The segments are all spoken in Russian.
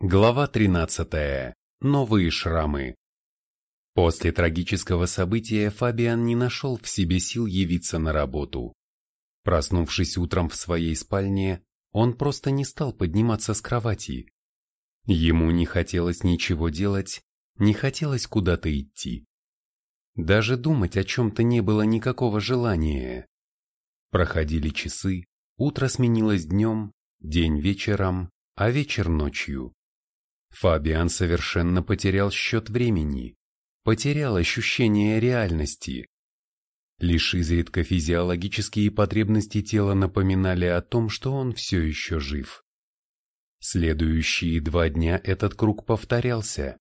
Глава 13. Новые шрамы. После трагического события Фабиан не нашел в себе сил явиться на работу. Проснувшись утром в своей спальне, он просто не стал подниматься с кровати. Ему не хотелось ничего делать, не хотелось куда-то идти. Даже думать о чем-то не было никакого желания. Проходили часы, утро сменилось днем, день вечером, а вечер ночью. Фабиан совершенно потерял счет времени, потерял ощущение реальности. Лишь изредка физиологические потребности тела напоминали о том, что он все еще жив. Следующие два дня этот круг повторялся.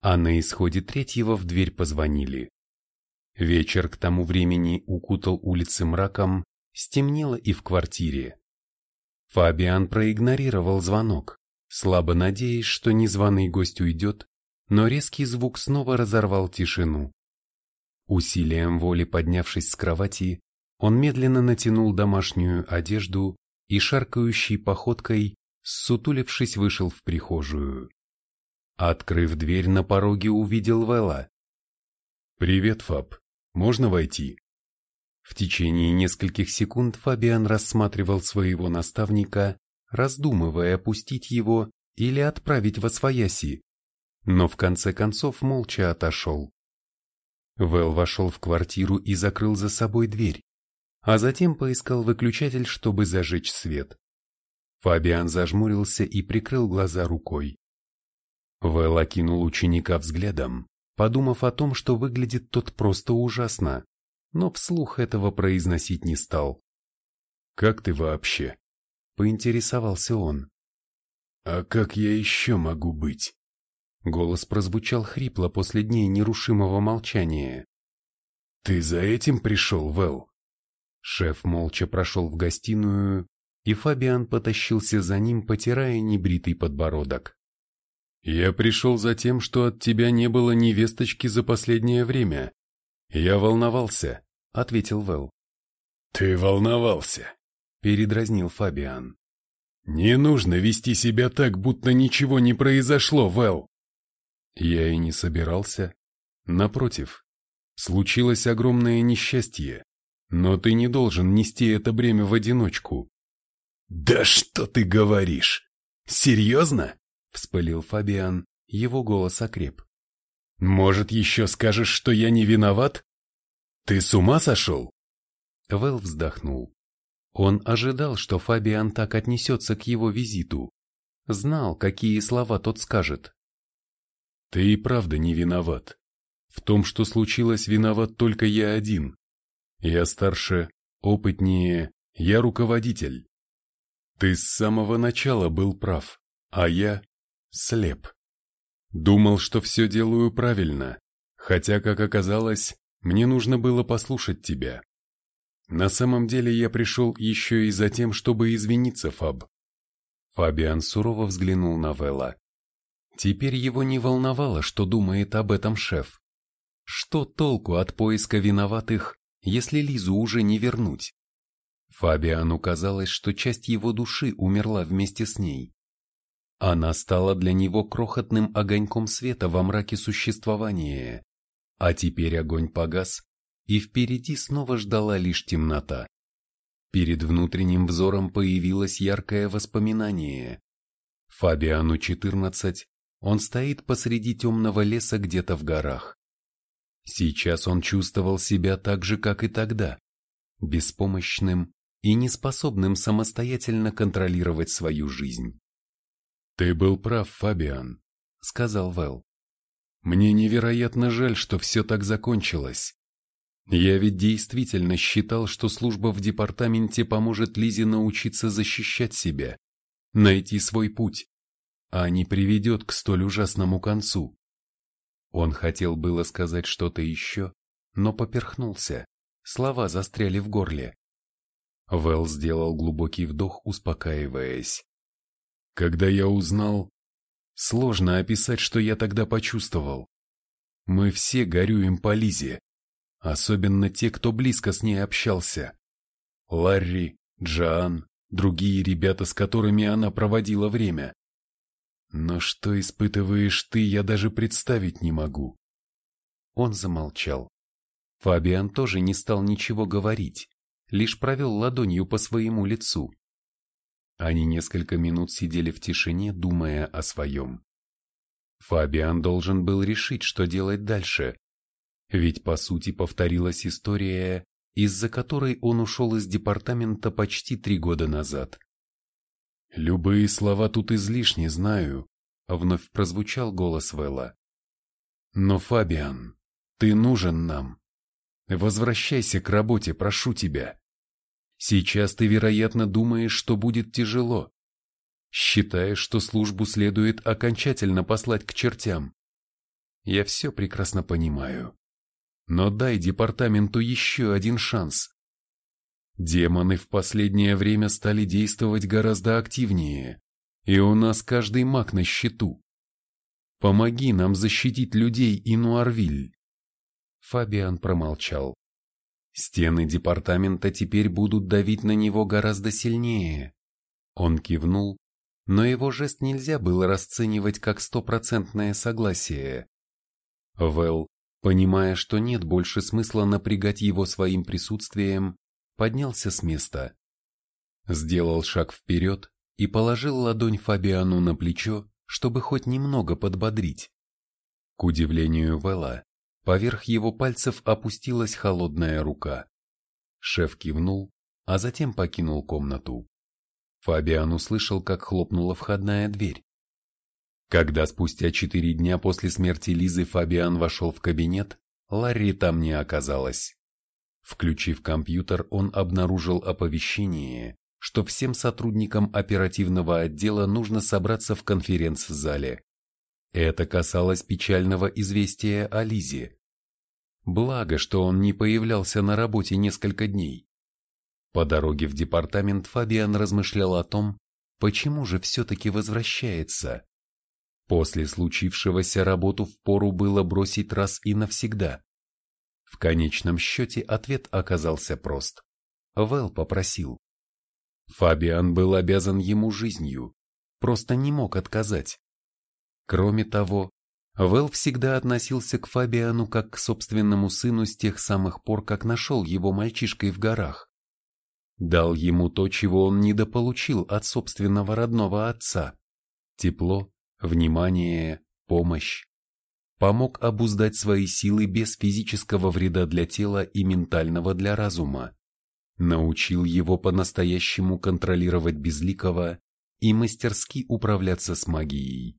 А на исходе третьего в дверь позвонили. Вечер к тому времени укутал улицы мраком, стемнело и в квартире. Фабиан проигнорировал звонок слабо надеясь, что незваный гость уйдет, но резкий звук снова разорвал тишину. Усилием воли поднявшись с кровати, он медленно натянул домашнюю одежду и шаркающей походкой, сутулившись, вышел в прихожую. Открыв дверь, на пороге увидел Вэлла. «Привет, Фаб. Можно войти?» В течение нескольких секунд Фабиан рассматривал своего наставника, раздумывая, пустить его или отправить во свояси, но в конце концов молча отошел. Вэл вошел в квартиру и закрыл за собой дверь, а затем поискал выключатель, чтобы зажечь свет. Фабиан зажмурился и прикрыл глаза рукой. Вэл окинул ученика взглядом, подумав о том, что выглядит тот просто ужасно, но вслух этого произносить не стал. «Как ты вообще?» Поинтересовался он. «А как я еще могу быть?» Голос прозвучал хрипло после дней нерушимого молчания. «Ты за этим пришел, Вэл?» Шеф молча прошел в гостиную, и Фабиан потащился за ним, потирая небритый подбородок. «Я пришел за тем, что от тебя не было ни весточки за последнее время. Я волновался», — ответил Вэл. «Ты волновался?» Передразнил Фабиан. «Не нужно вести себя так, будто ничего не произошло, Вэл!» Я и не собирался. Напротив, случилось огромное несчастье, но ты не должен нести это бремя в одиночку. «Да что ты говоришь? Серьезно?» — вспылил Фабиан, его голос окреп. «Может, еще скажешь, что я не виноват? Ты с ума сошел?» Вэл вздохнул. Он ожидал, что Фабиан так отнесется к его визиту. Знал, какие слова тот скажет. «Ты и правда не виноват. В том, что случилось, виноват только я один. Я старше, опытнее, я руководитель. Ты с самого начала был прав, а я слеп. Думал, что все делаю правильно, хотя, как оказалось, мне нужно было послушать тебя. На самом деле я пришел еще и за тем, чтобы извиниться, Фаб. Фабиан сурово взглянул на Вэлла. Теперь его не волновало, что думает об этом шеф. Что толку от поиска виноватых, если Лизу уже не вернуть? Фабиану казалось, что часть его души умерла вместе с ней. Она стала для него крохотным огоньком света во мраке существования, а теперь огонь погас, и впереди снова ждала лишь темнота. Перед внутренним взором появилось яркое воспоминание. Фабиану 14, он стоит посреди темного леса где-то в горах. Сейчас он чувствовал себя так же, как и тогда, беспомощным и неспособным самостоятельно контролировать свою жизнь. «Ты был прав, Фабиан», — сказал Вэл. «Мне невероятно жаль, что все так закончилось. Я ведь действительно считал, что служба в департаменте поможет Лизе научиться защищать себя, найти свой путь, а не приведет к столь ужасному концу. Он хотел было сказать что-то еще, но поперхнулся, слова застряли в горле. Вэл сделал глубокий вдох, успокаиваясь. Когда я узнал... Сложно описать, что я тогда почувствовал. Мы все горюем по Лизе, особенно те, кто близко с ней общался. Ларри, Джоан, другие ребята, с которыми она проводила время. Но что испытываешь ты, я даже представить не могу. Он замолчал. Фабиан тоже не стал ничего говорить, лишь провел ладонью по своему лицу. Они несколько минут сидели в тишине, думая о своем. Фабиан должен был решить, что делать дальше. Ведь по сути повторилась история, из-за которой он ушел из департамента почти три года назад. «Любые слова тут излишни, знаю», — вновь прозвучал голос Вэлла. «Но, Фабиан, ты нужен нам. Возвращайся к работе, прошу тебя. Сейчас ты, вероятно, думаешь, что будет тяжело. Считаешь, что службу следует окончательно послать к чертям. Я все прекрасно понимаю. Но дай департаменту еще один шанс. Демоны в последнее время стали действовать гораздо активнее, и у нас каждый маг на счету. Помоги нам защитить людей и Нуарвиль. Фабиан промолчал. Стены департамента теперь будут давить на него гораздо сильнее. Он кивнул, но его жест нельзя было расценивать как стопроцентное согласие. Вэл, понимая, что нет больше смысла напрягать его своим присутствием, поднялся с места. Сделал шаг вперед и положил ладонь Фабиану на плечо, чтобы хоть немного подбодрить. К удивлению Вэлла, Поверх его пальцев опустилась холодная рука. Шеф кивнул, а затем покинул комнату. Фабиан услышал, как хлопнула входная дверь. Когда спустя четыре дня после смерти Лизы Фабиан вошел в кабинет, Ларри там не оказалось. Включив компьютер, он обнаружил оповещение, что всем сотрудникам оперативного отдела нужно собраться в конференц-зале. Это касалось печального известия о Лизе. Благо, что он не появлялся на работе несколько дней. По дороге в департамент Фабиан размышлял о том, почему же все-таки возвращается. После случившегося работу впору было бросить раз и навсегда. В конечном счете ответ оказался прост. Вэл попросил. Фабиан был обязан ему жизнью, просто не мог отказать. Кроме того, Вэл всегда относился к Фабиану как к собственному сыну с тех самых пор, как нашел его мальчишкой в горах. Дал ему то, чего он недополучил от собственного родного отца. Тепло, внимание, помощь. Помог обуздать свои силы без физического вреда для тела и ментального для разума. Научил его по-настоящему контролировать безликого и мастерски управляться с магией.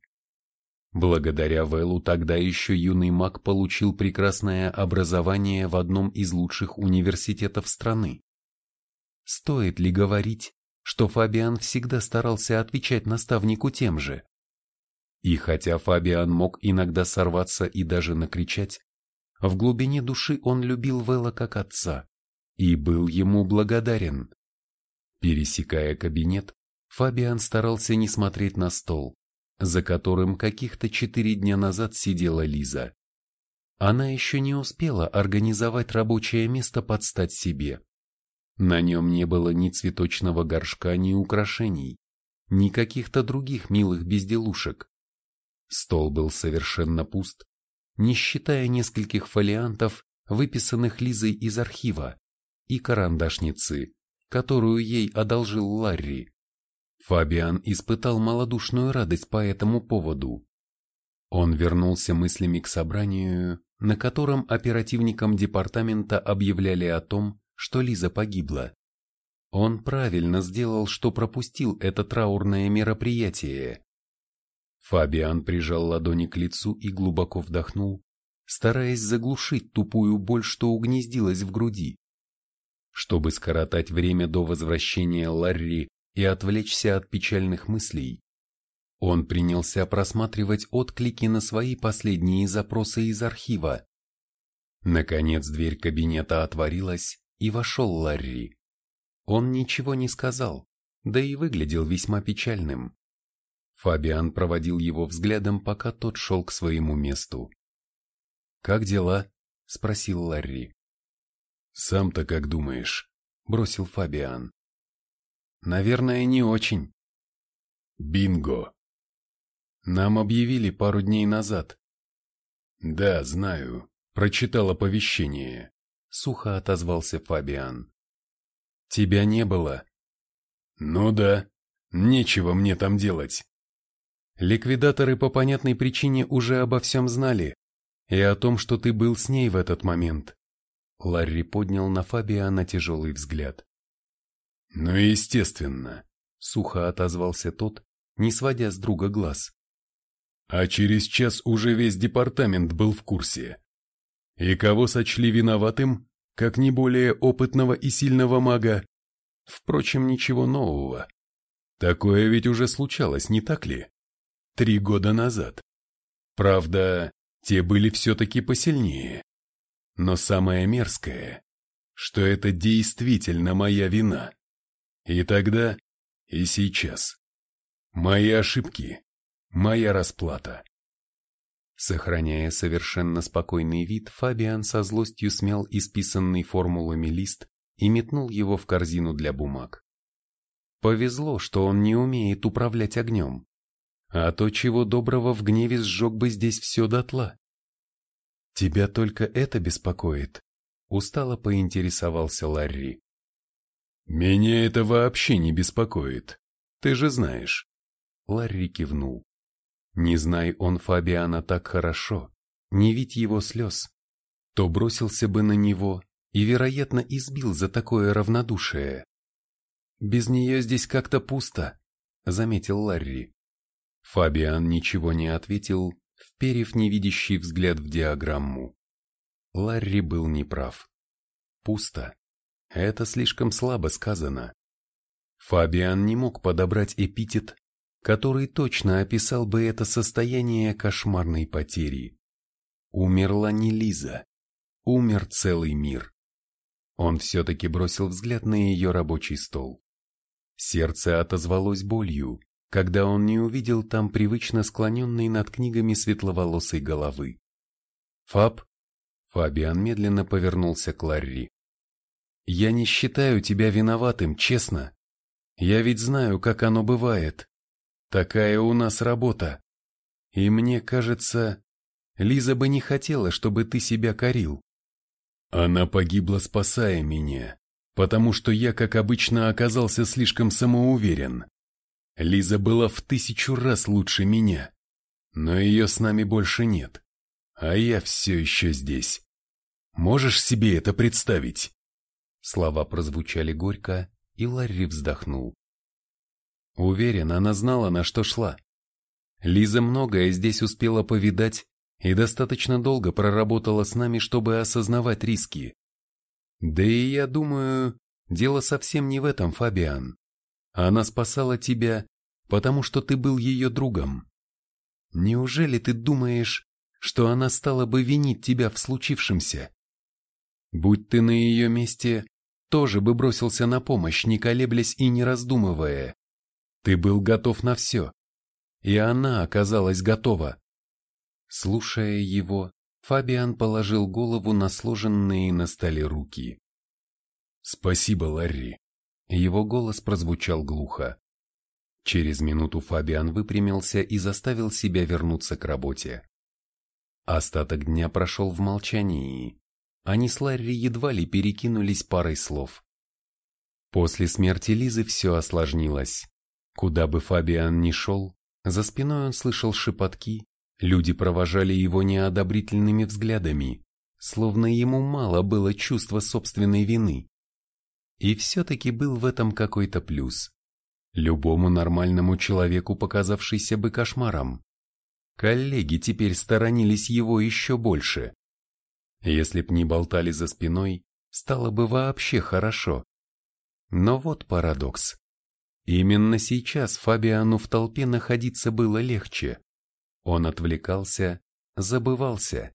Благодаря Вэллу тогда еще юный маг получил прекрасное образование в одном из лучших университетов страны. Стоит ли говорить, что Фабиан всегда старался отвечать наставнику тем же? И хотя Фабиан мог иногда сорваться и даже накричать, в глубине души он любил Вэлла как отца и был ему благодарен. Пересекая кабинет, Фабиан старался не смотреть на стол, за которым каких-то четыре дня назад сидела Лиза. Она еще не успела организовать рабочее место под стать себе. На нем не было ни цветочного горшка, ни украшений, ни каких-то других милых безделушек. Стол был совершенно пуст, не считая нескольких фолиантов, выписанных Лизой из архива, и карандашницы, которую ей одолжил Ларри. Фабиан испытал малодушную радость по этому поводу. Он вернулся мыслями к собранию, на котором оперативникам департамента объявляли о том, что Лиза погибла. Он правильно сделал, что пропустил это траурное мероприятие. Фабиан прижал ладони к лицу и глубоко вдохнул, стараясь заглушить тупую боль, что угнездилась в груди. Чтобы скоротать время до возвращения Ларри, и отвлечься от печальных мыслей. Он принялся просматривать отклики на свои последние запросы из архива. Наконец дверь кабинета отворилась, и вошел Ларри. Он ничего не сказал, да и выглядел весьма печальным. Фабиан проводил его взглядом, пока тот шел к своему месту. «Как дела?» — спросил Ларри. «Сам-то как думаешь?» — бросил Фабиан. Наверное, не очень. Бинго. Нам объявили пару дней назад. Да, знаю. Прочитал оповещение. Сухо отозвался Фабиан. Тебя не было. Ну да, нечего мне там делать. Ликвидаторы по понятной причине уже обо всем знали. И о том, что ты был с ней в этот момент. Ларри поднял на Фабиана тяжелый взгляд. Ну естественно, сухо отозвался тот, не сводя с друга глаз. А через час уже весь департамент был в курсе. И кого сочли виноватым, как не более опытного и сильного мага? Впрочем, ничего нового. Такое ведь уже случалось, не так ли? Три года назад. Правда, те были все-таки посильнее. Но самое мерзкое, что это действительно моя вина. И тогда, и сейчас. Мои ошибки, моя расплата. Сохраняя совершенно спокойный вид, Фабиан со злостью смял исписанный формулами лист и метнул его в корзину для бумаг. Повезло, что он не умеет управлять огнем, а то чего доброго в гневе сжег бы здесь все дотла. «Тебя только это беспокоит?» — устало поинтересовался Ларри. «Меня это вообще не беспокоит, ты же знаешь». Ларри кивнул. Не знай он Фабиана так хорошо, не видь его слез, то бросился бы на него и, вероятно, избил за такое равнодушие. «Без нее здесь как-то пусто», — заметил Ларри. Фабиан ничего не ответил, вперев невидящий взгляд в диаграмму. Ларри был неправ. Пусто. Это слишком слабо сказано. Фабиан не мог подобрать эпитет, который точно описал бы это состояние кошмарной потери. Умерла не Лиза. Умер целый мир. Он все-таки бросил взгляд на ее рабочий стол. Сердце отозвалось болью, когда он не увидел там привычно склоненной над книгами светловолосой головы. «Фаб?» Фабиан медленно повернулся к Ларри. «Я не считаю тебя виноватым, честно. Я ведь знаю, как оно бывает. Такая у нас работа. И мне кажется, Лиза бы не хотела, чтобы ты себя корил». «Она погибла, спасая меня, потому что я, как обычно, оказался слишком самоуверен», Лиза была в тысячу раз лучше меня, но ее с нами больше нет, а я все еще здесь. Можешь себе это представить?» Слова прозвучали горько, и Ларри вздохнул. Уверен, она знала, на что шла. Лиза многое здесь успела повидать и достаточно долго проработала с нами, чтобы осознавать риски. Да и я думаю, дело совсем не в этом, Фабиан. Она спасала тебя, потому что ты был ее другом. Неужели ты думаешь, что она стала бы винить тебя в случившемся? Будь ты на ее месте, тоже бы бросился на помощь, не колеблясь и не раздумывая. Ты был готов на все. И она оказалась готова. Слушая его, Фабиан положил голову на сложенные на столе руки. «Спасибо, Ларри. Его голос прозвучал глухо. Через минуту Фабиан выпрямился и заставил себя вернуться к работе. Остаток дня прошел в молчании. Они с Ларри едва ли перекинулись парой слов. После смерти Лизы все осложнилось. Куда бы Фабиан ни шел, за спиной он слышал шепотки, люди провожали его неодобрительными взглядами, словно ему мало было чувства собственной вины. И все-таки был в этом какой-то плюс. Любому нормальному человеку показавшийся бы кошмаром. Коллеги теперь сторонились его еще больше. Если б не болтали за спиной, стало бы вообще хорошо. Но вот парадокс. Именно сейчас Фабиану в толпе находиться было легче. Он отвлекался, забывался.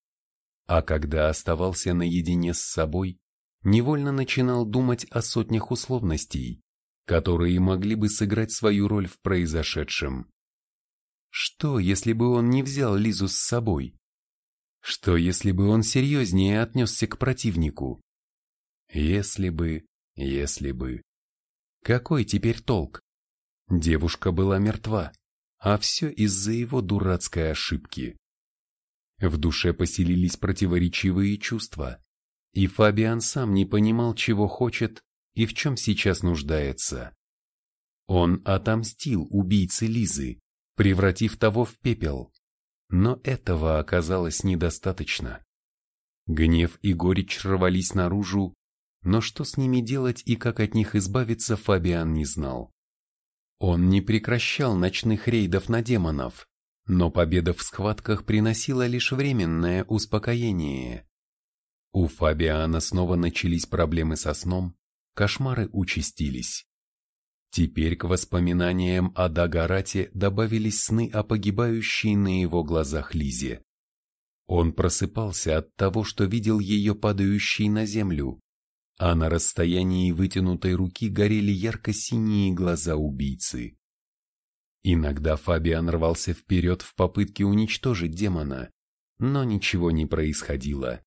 А когда оставался наедине с собой, невольно начинал думать о сотнях условностей, которые могли бы сыграть свою роль в произошедшем. Что, если бы он не взял Лизу с собой? Что, если бы он серьезнее отнесся к противнику? Если бы, если бы. Какой теперь толк? Девушка была мертва, а все из-за его дурацкой ошибки. В душе поселились противоречивые чувства, и Фабиан сам не понимал, чего хочет и в чем сейчас нуждается. Он отомстил убийце Лизы, превратив того в пепел, но этого оказалось недостаточно. Гнев и горечь рвались наружу, но что с ними делать и как от них избавиться, Фабиан не знал. Он не прекращал ночных рейдов на демонов, но победа в схватках приносила лишь временное успокоение. У Фабиана снова начались проблемы со сном, кошмары участились. Теперь к воспоминаниям о Дагарате добавились сны о погибающей на его глазах Лизе. Он просыпался от того, что видел ее падающей на землю, а на расстоянии вытянутой руки горели ярко-синие глаза убийцы. Иногда Фабиан рвался вперед в попытке уничтожить демона, но ничего не происходило.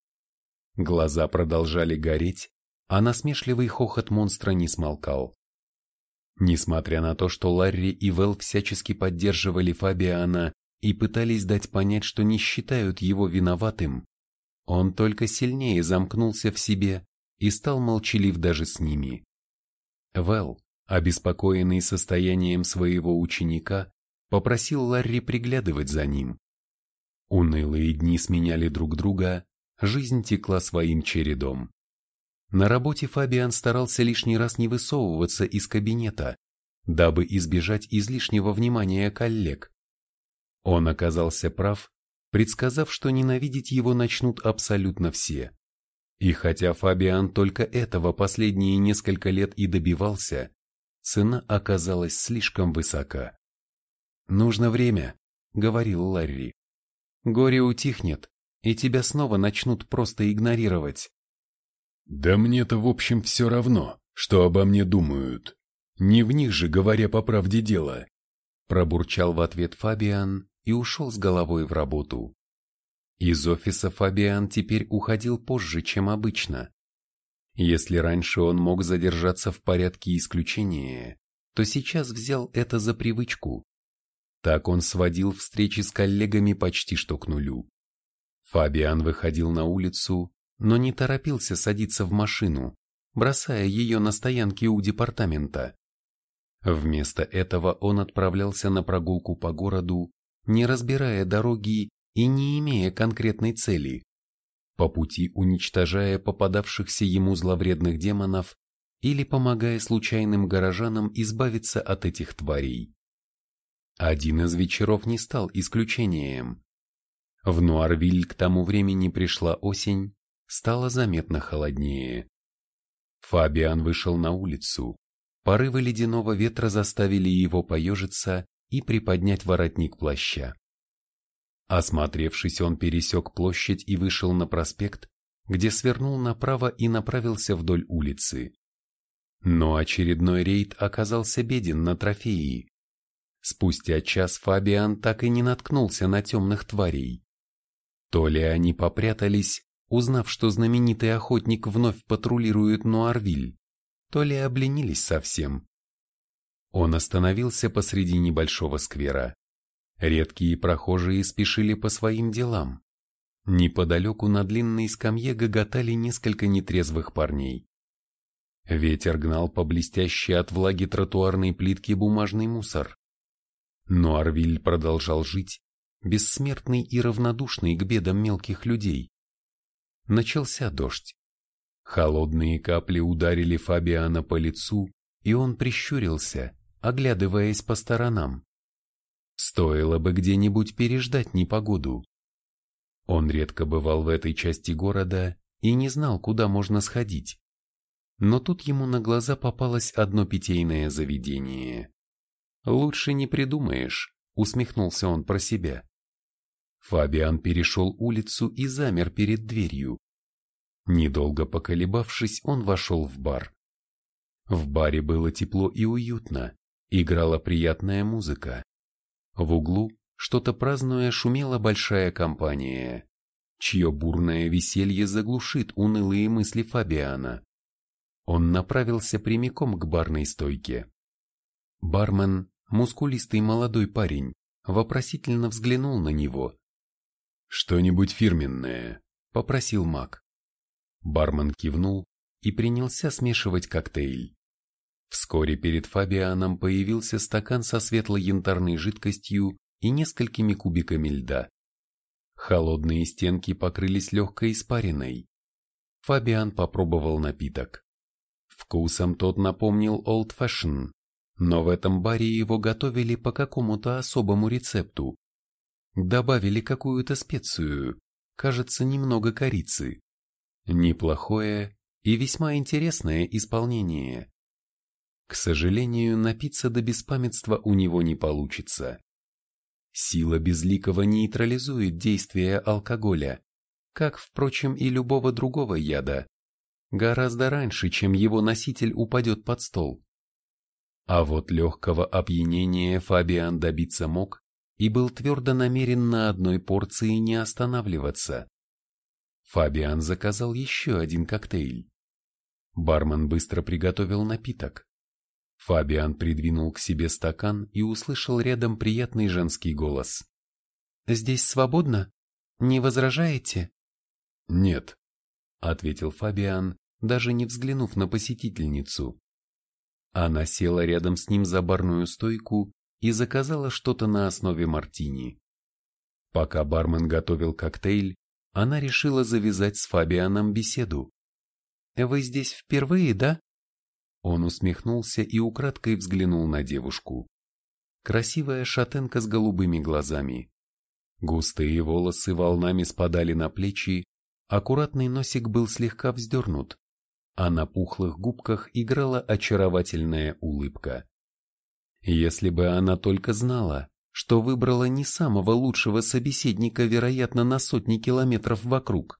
Глаза продолжали гореть, а насмешливый хохот монстра не смолкал. Несмотря на то, что Ларри и Вэл всячески поддерживали Фабиана и пытались дать понять, что не считают его виноватым, он только сильнее замкнулся в себе и стал молчалив даже с ними. Вэл, обеспокоенный состоянием своего ученика, попросил Ларри приглядывать за ним. Унылые дни сменяли друг друга, жизнь текла своим чередом. На работе Фабиан старался лишний раз не высовываться из кабинета, дабы избежать излишнего внимания коллег. Он оказался прав, предсказав, что ненавидеть его начнут абсолютно все. И хотя Фабиан только этого последние несколько лет и добивался, цена оказалась слишком высока. «Нужно время», — говорил Ларри. «Горе утихнет, и тебя снова начнут просто игнорировать». «Да мне-то в общем все равно, что обо мне думают. Не в них же, говоря по правде дела», — пробурчал в ответ Фабиан и ушел с головой в работу. Из офиса Фабиан теперь уходил позже, чем обычно. Если раньше он мог задержаться в порядке исключения, то сейчас взял это за привычку. Так он сводил встречи с коллегами почти что к нулю. Фабиан выходил на улицу, но не торопился садиться в машину, бросая ее на стоянке у департамента. Вместо этого он отправлялся на прогулку по городу, не разбирая дороги и не имея конкретной цели, по пути уничтожая попадавшихся ему зловредных демонов или помогая случайным горожанам избавиться от этих тварей. Один из вечеров не стал исключением. В Нуарвиль к тому времени пришла осень, стало заметно холоднее. Фабиан вышел на улицу. Порывы ледяного ветра заставили его поежиться и приподнять воротник плаща. Осмотревшись, он пересек площадь и вышел на проспект, где свернул направо и направился вдоль улицы. Но очередной рейд оказался беден на трофеи. Спустя час Фабиан так и не наткнулся на темных тварей. То ли они попрятались, узнав, что знаменитый охотник вновь патрулирует Нуарвиль, то ли обленились совсем. Он остановился посреди небольшого сквера. Редкие прохожие спешили по своим делам. Неподалеку на длинной скамье гоготали несколько нетрезвых парней. Ветер гнал по блестящей от влаги тротуарной плитке бумажный мусор. Но Арвиль продолжал жить, бессмертный и равнодушный к бедам мелких людей. Начался дождь. Холодные капли ударили Фабиана по лицу, и он прищурился, оглядываясь по сторонам. Стоило бы где-нибудь переждать непогоду. Он редко бывал в этой части города и не знал, куда можно сходить. Но тут ему на глаза попалось одно питейное заведение. «Лучше не придумаешь», — усмехнулся он про себя. Фабиан перешел улицу и замер перед дверью. Недолго поколебавшись, он вошел в бар. В баре было тепло и уютно, играла приятная музыка. В углу, что-то празднуя, шумела большая компания, чье бурное веселье заглушит унылые мысли Фабиана. Он направился прямиком к барной стойке. Бармен, мускулистый молодой парень, вопросительно взглянул на него. «Что-нибудь фирменное», — попросил Мак. Бармен кивнул и принялся смешивать коктейль. Вскоре перед Фабианом появился стакан со светло-янтарной жидкостью и несколькими кубиками льда. Холодные стенки покрылись легкой испариной. Фабиан попробовал напиток. Вкусом тот напомнил Old Fashion, но в этом баре его готовили по какому-то особому рецепту. Добавили какую-то специю, кажется, немного корицы. Неплохое и весьма интересное исполнение. К сожалению, напиться до беспамятства у него не получится. Сила безликого нейтрализует действие алкоголя, как, впрочем, и любого другого яда, гораздо раньше, чем его носитель упадет под стол. А вот легкого опьянения Фабиан добиться мог и был твердо намерен на одной порции не останавливаться. Фабиан заказал еще один коктейль. Бармен быстро приготовил напиток. Фабиан придвинул к себе стакан и услышал рядом приятный женский голос. «Здесь свободно? Не возражаете?» «Нет», — ответил Фабиан, даже не взглянув на посетительницу. Она села рядом с ним за барную стойку и заказала что-то на основе мартини. Пока бармен готовил коктейль, она решила завязать с Фабианом беседу. «Вы здесь впервые, да?» Он усмехнулся и украдкой взглянул на девушку. Красивая шатенка с голубыми глазами. Густые волосы волнами спадали на плечи, аккуратный носик был слегка вздернут, а на пухлых губках играла очаровательная улыбка. Если бы она только знала, что выбрала не самого лучшего собеседника, вероятно, на сотни километров вокруг.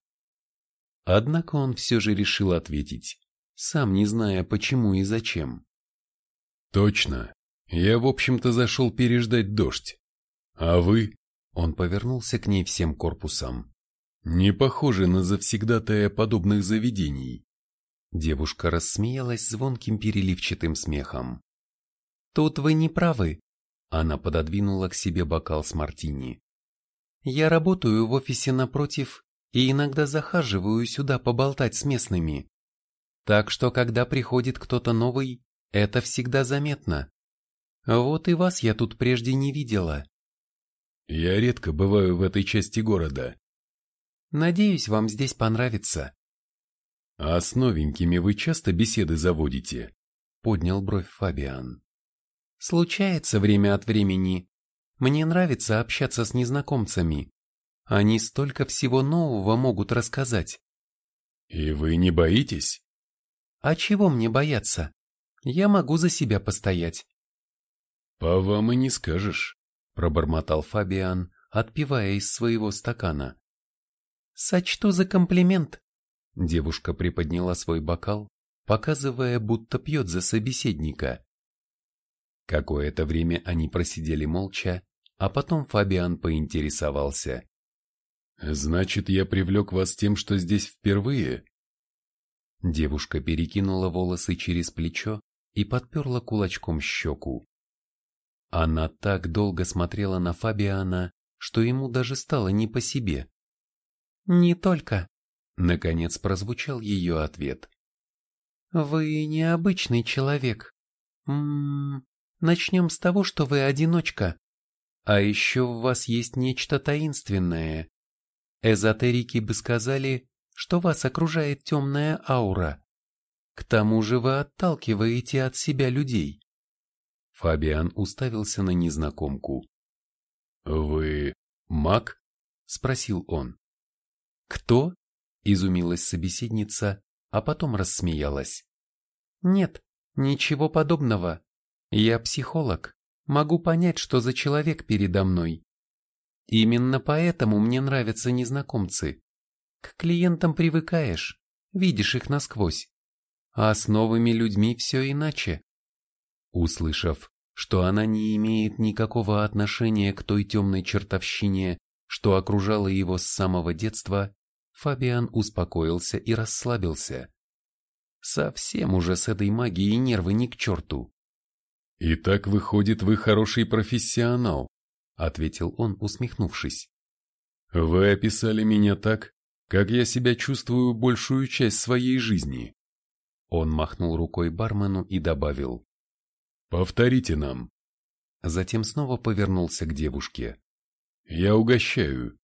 Однако он все же решил ответить сам не зная почему и зачем. «Точно. Я, в общем-то, зашел переждать дождь. А вы?» Он повернулся к ней всем корпусом. «Не похожи на завсегдатая подобных заведений». Девушка рассмеялась звонким переливчатым смехом. «Тут вы не правы», — она пододвинула к себе бокал с мартини. «Я работаю в офисе напротив и иногда захаживаю сюда поболтать с местными. Так что, когда приходит кто-то новый, это всегда заметно. Вот и вас я тут прежде не видела. Я редко бываю в этой части города. Надеюсь, вам здесь понравится. А с новенькими вы часто беседы заводите? Поднял бровь Фабиан. Случается время от времени. Мне нравится общаться с незнакомцами. Они столько всего нового могут рассказать. И вы не боитесь? А чего мне бояться? Я могу за себя постоять. По вам и не скажешь, пробормотал Фабиан, отпивая из своего стакана. Сочту за комплимент. Девушка приподняла свой бокал, показывая, будто пьет за собеседника. Какое-то время они просидели молча, а потом Фабиан поинтересовался. «Значит, я привлек вас тем, что здесь впервые?» Девушка перекинула волосы через плечо и подперла кулачком щеку. Она так долго смотрела на Фабиана, что ему даже стало не по себе. «Не только», — наконец прозвучал ее ответ. «Вы необычный человек. М -м, начнем с того, что вы одиночка. А еще в вас есть нечто таинственное. Эзотерики бы сказали, что вас окружает темная аура. К тому же вы отталкиваете от себя людей. Фабиан уставился на незнакомку. «Вы маг?» — спросил он. «Кто?» — изумилась собеседница, а потом рассмеялась. «Нет, ничего подобного. Я психолог, могу понять, что за человек передо мной. Именно поэтому мне нравятся незнакомцы. К клиентам привыкаешь, видишь их насквозь. А с новыми людьми все иначе. Услышав, что она не имеет никакого отношения к той темной чертовщине, что окружало его с самого детства, Фабиан успокоился и расслабился. Совсем уже с этой магией нервы ни к черту. «И так выходит, вы хороший профессионал», ответил он, усмехнувшись. Вы описали меня так, как я себя чувствую большую часть своей жизни. Он махнул рукой бармену и добавил. Повторите нам. Затем снова повернулся к девушке. Я угощаю.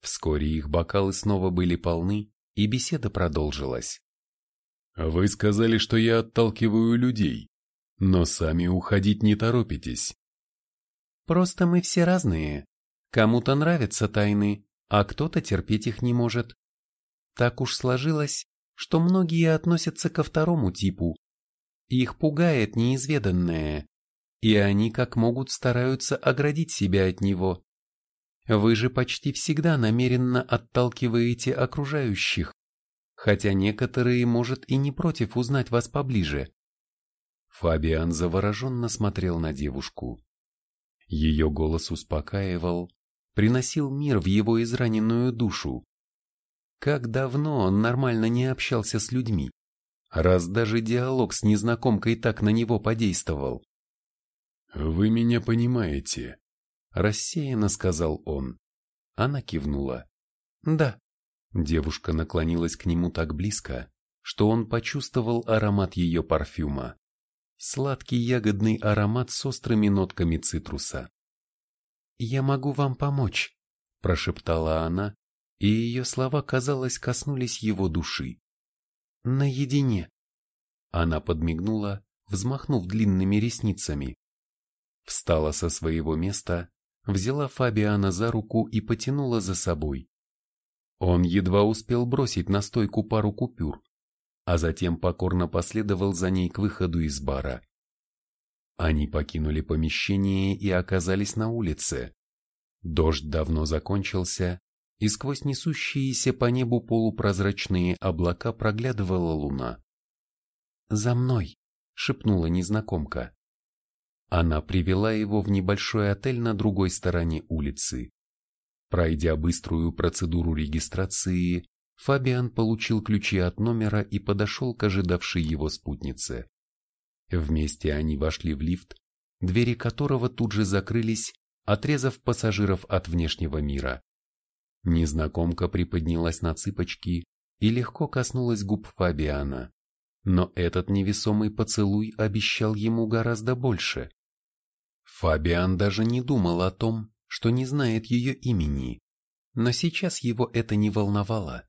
Вскоре их бокалы снова были полны, и беседа продолжилась. Вы сказали, что я отталкиваю людей, но сами уходить не торопитесь. Просто мы все разные. Кому-то нравятся тайны, а кто-то терпеть их не может. Так уж сложилось, что многие относятся ко второму типу. Их пугает неизведанное, и они как могут стараются оградить себя от него. Вы же почти всегда намеренно отталкиваете окружающих, хотя некоторые, может, и не против узнать вас поближе. Фабиан завороженно смотрел на девушку. Ее голос успокаивал, приносил мир в его израненную душу. Как давно он нормально не общался с людьми, раз даже диалог с незнакомкой так на него подействовал. «Вы меня понимаете», Рассеянно сказал он. Она кивнула. Да. Девушка наклонилась к нему так близко, что он почувствовал аромат ее парфюма. Сладкий ягодный аромат с острыми нотками цитруса. «Я могу вам помочь», – прошептала она, и ее слова, казалось, коснулись его души. «Наедине». Она подмигнула, взмахнув длинными ресницами. Встала со своего места взяла Фабиана за руку и потянула за собой. Он едва успел бросить на стойку пару купюр, а затем покорно последовал за ней к выходу из бара. Они покинули помещение и оказались на улице. Дождь давно закончился, и сквозь несущиеся по небу полупрозрачные облака проглядывала луна. «За мной!» — шепнула незнакомка. Она привела его в небольшой отель на другой стороне улицы. Пройдя быструю процедуру регистрации, Фабиан получил ключи от номера и подошел к ожидавшей его спутнице. Вместе они вошли в лифт, двери которого тут же закрылись, отрезав пассажиров от внешнего мира. Незнакомка приподнялась на цыпочки и легко коснулась губ Фабиана. Но этот невесомый поцелуй обещал ему гораздо больше. Фабиан даже не думал о том, что не знает ее имени, но сейчас его это не волновало.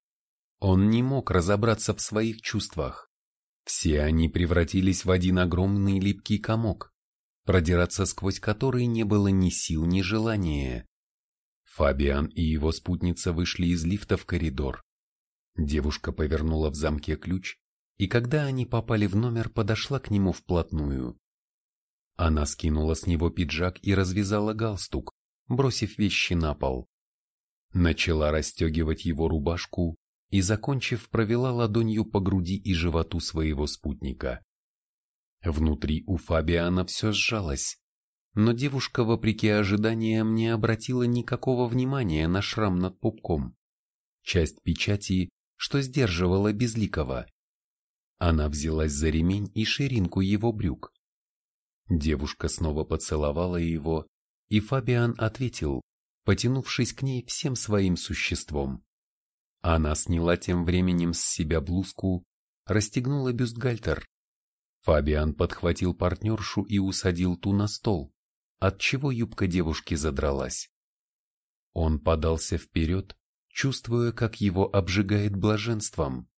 Он не мог разобраться в своих чувствах. Все они превратились в один огромный липкий комок, продираться сквозь который не было ни сил, ни желания. Фабиан и его спутница вышли из лифта в коридор. Девушка повернула в замке ключ, и когда они попали в номер, подошла к нему вплотную. Она скинула с него пиджак и развязала галстук, бросив вещи на пол. Начала расстегивать его рубашку и, закончив, провела ладонью по груди и животу своего спутника. Внутри у Фабиана все сжалось, но девушка, вопреки ожиданиям, не обратила никакого внимания на шрам над пупком. Часть печати, что сдерживала Безликого. Она взялась за ремень и ширинку его брюк. Девушка снова поцеловала его, и Фабиан ответил, потянувшись к ней всем своим существом. Она сняла тем временем с себя блузку, расстегнула бюстгальтер. Фабиан подхватил партнершу и усадил ту на стол, отчего юбка девушки задралась. Он подался вперед, чувствуя, как его обжигает блаженством.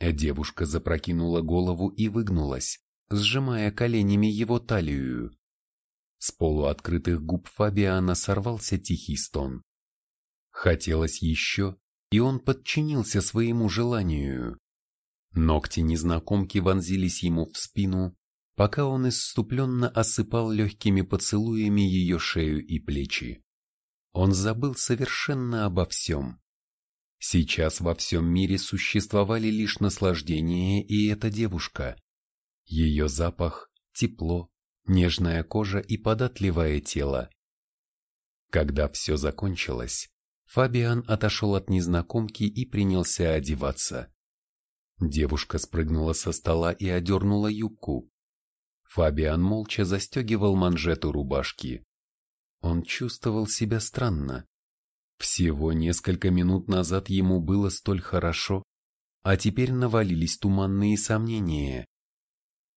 Девушка запрокинула голову и выгнулась сжимая коленями его талию. С полуоткрытых губ Фабиана сорвался тихий стон. Хотелось еще, и он подчинился своему желанию. Ногти незнакомки вонзились ему в спину, пока он исступленно осыпал легкими поцелуями ее шею и плечи. Он забыл совершенно обо всем. Сейчас во всем мире существовали лишь наслаждение и эта девушка. Ее запах, тепло, нежная кожа и податливое тело. Когда все закончилось, Фабиан отошел от незнакомки и принялся одеваться. Девушка спрыгнула со стола и одернула юбку. Фабиан молча застегивал манжету рубашки. Он чувствовал себя странно. Всего несколько минут назад ему было столь хорошо, а теперь навалились туманные сомнения.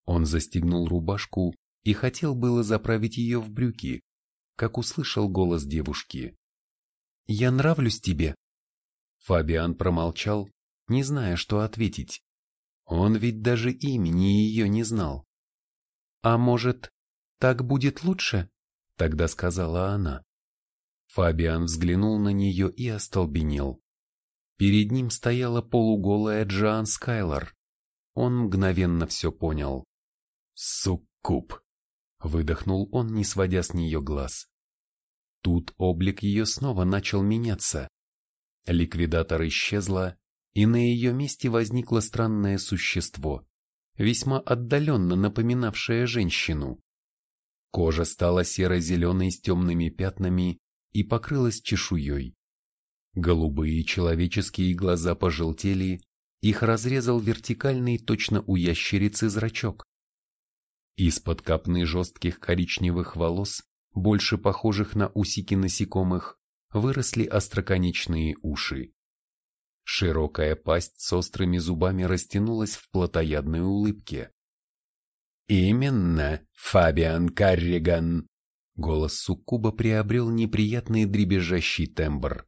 Он застегнул рубашку и хотел было заправить ее в брюки, как услышал голос девушки. «Я нравлюсь тебе?» Фабиан промолчал, не зная, что ответить. Он ведь даже имени ее не знал. «А может, так будет лучше?» — тогда сказала она. Фабиан взглянул на нее и остолбенел. Перед ним стояла полуголая Джоан Скайлор. Он мгновенно все понял. «Суккуб!» — выдохнул он, не сводя с нее глаз. Тут облик ее снова начал меняться. Ликвидатор исчезла, и на ее месте возникло странное существо, весьма отдаленно напоминавшее женщину. Кожа стала серо-зеленой с темными пятнами и покрылась чешуей. Голубые человеческие глаза пожелтели, их разрезал вертикальный точно у ящерицы зрачок. Из-под копны жестких коричневых волос, больше похожих на усики насекомых, выросли остроконечные уши. Широкая пасть с острыми зубами растянулась в плотоядной улыбке. «Именно, Фабиан Карриган!» Голос Суккуба приобрел неприятный дребезжащий тембр.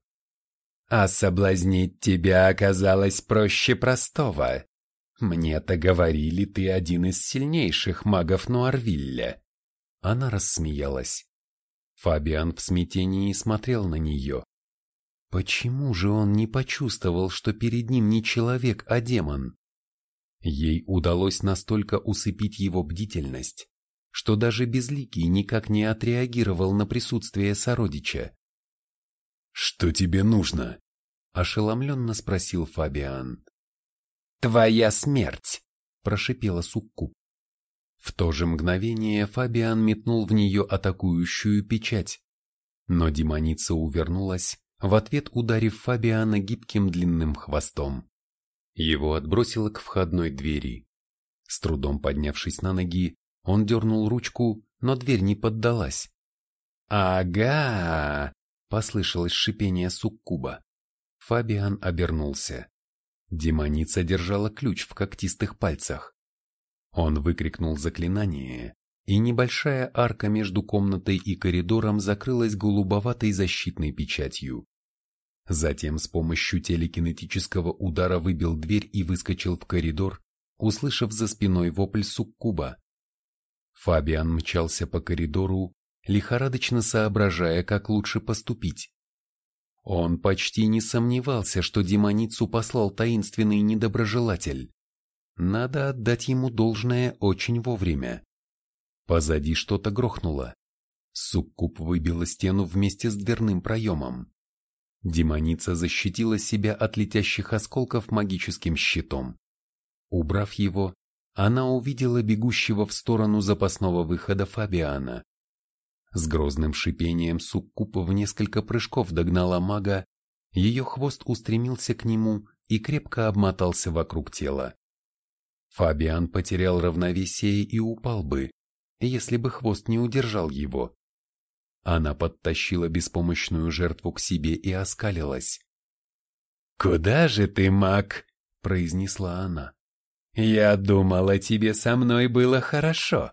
«А соблазнить тебя оказалось проще простого. Мне-то говорили, ты один из сильнейших магов Нуарвилля». Она рассмеялась. Фабиан в смятении смотрел на нее. Почему же он не почувствовал, что перед ним не человек, а демон? Ей удалось настолько усыпить его бдительность, что даже Безликий никак не отреагировал на присутствие сородича. «Что тебе нужно?» – ошеломленно спросил Фабиан. «Твоя смерть!» – прошипела Суккуб. В то же мгновение Фабиан метнул в нее атакующую печать, но демоница увернулась, в ответ ударив Фабиана гибким длинным хвостом. Его отбросило к входной двери. С трудом поднявшись на ноги, он дернул ручку, но дверь не поддалась. «Ага!» — послышалось шипение суккуба. Фабиан обернулся. Демоница держала ключ в когтистых пальцах. Он выкрикнул заклинание, и небольшая арка между комнатой и коридором закрылась голубоватой защитной печатью. Затем с помощью телекинетического удара выбил дверь и выскочил в коридор, услышав за спиной вопль суккуба. Фабиан мчался по коридору, лихорадочно соображая, как лучше поступить. Он почти не сомневался, что демоницу послал таинственный недоброжелатель. Надо отдать ему должное очень вовремя. Позади что-то грохнуло. Суккуб выбила стену вместе с дверным проемом. Демоница защитила себя от летящих осколков магическим щитом. Убрав его, она увидела бегущего в сторону запасного выхода Фабиана. С грозным шипением суккуб в несколько прыжков догнала мага, ее хвост устремился к нему и крепко обмотался вокруг тела. Фабиан потерял равновесие и упал бы, если бы хвост не удержал его. Она подтащила беспомощную жертву к себе и оскалилась. «Куда же ты, маг?» – произнесла она. «Я думала, тебе со мной было хорошо».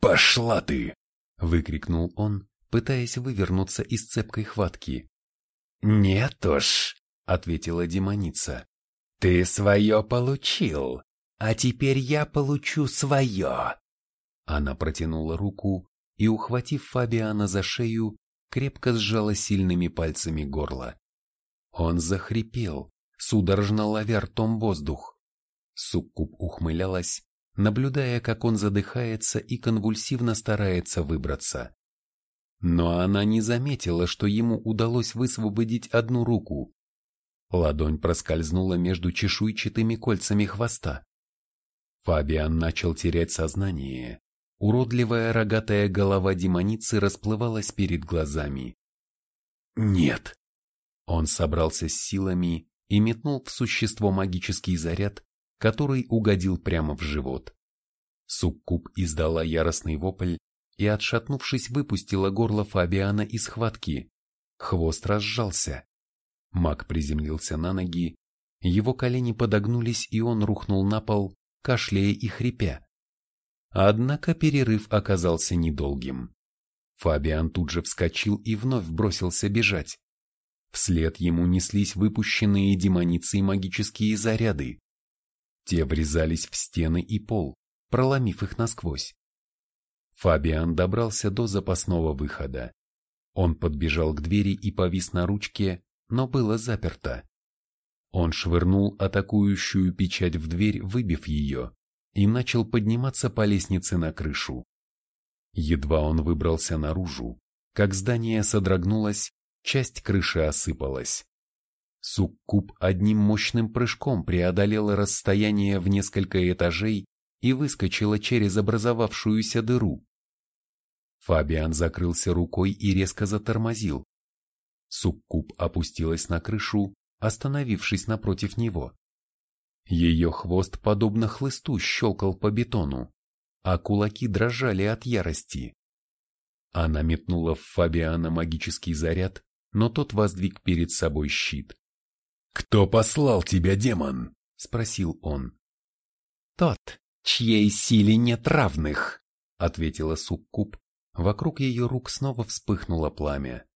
«Пошла ты!» – выкрикнул он, пытаясь вывернуться из цепкой хватки. «Нет уж», – ответила демоница. «Ты свое получил, а теперь я получу свое». Она протянула руку и, ухватив Фабиана за шею, крепко сжала сильными пальцами горло. Он захрипел, судорожно ловя ртом воздух. Суккуб ухмылялась, наблюдая, как он задыхается и конвульсивно старается выбраться. Но она не заметила, что ему удалось высвободить одну руку. Ладонь проскользнула между чешуйчатыми кольцами хвоста. Фабиан начал терять сознание, Уродливая рогатая голова демоницы расплывалась перед глазами. «Нет!» Он собрался с силами и метнул в существо магический заряд, который угодил прямо в живот. Суккуб издала яростный вопль, и, отшатнувшись, выпустила горло Фабиана из схватки. Хвост разжался. Маг приземлился на ноги, его колени подогнулись, и он рухнул на пол, кашляя и хрипя. Однако перерыв оказался недолгим. Фабиан тут же вскочил и вновь бросился бежать. Вслед ему неслись выпущенные демоницей магические заряды. Те врезались в стены и пол, проломив их насквозь. Фабиан добрался до запасного выхода. Он подбежал к двери и повис на ручке, но было заперто. Он швырнул атакующую печать в дверь, выбив ее, и начал подниматься по лестнице на крышу. Едва он выбрался наружу, как здание содрогнулось, часть крыши осыпалась. Суккуб одним мощным прыжком преодолела расстояние в несколько этажей и выскочила через образовавшуюся дыру. Фабиан закрылся рукой и резко затормозил. Суккуб опустилась на крышу, остановившись напротив него. Ее хвост, подобно хлысту, щелкал по бетону, а кулаки дрожали от ярости. Она метнула в Фабиана магический заряд, но тот воздвиг перед собой щит. «Кто послал тебя, демон?» — спросил он. «Тот, чьей силе нет равных», — ответила Суккуб. Вокруг ее рук снова вспыхнуло пламя.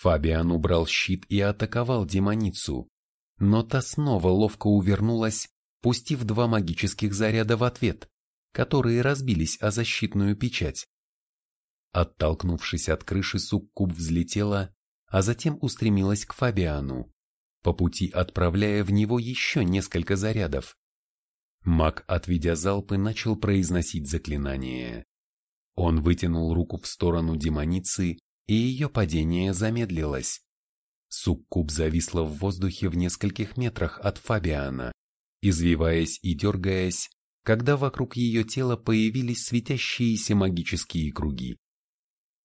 Фабиан убрал щит и атаковал демоницу, но та снова ловко увернулась, пустив два магических заряда в ответ, которые разбились о защитную печать. Оттолкнувшись от крыши, суккуб взлетела, а затем устремилась к Фабиану, по пути отправляя в него еще несколько зарядов. Маг, отведя залпы, начал произносить заклинание. Он вытянул руку в сторону демоницы, и ее падение замедлилось. Суккуб зависла в воздухе в нескольких метрах от Фабиана, извиваясь и дергаясь, когда вокруг ее тела появились светящиеся магические круги.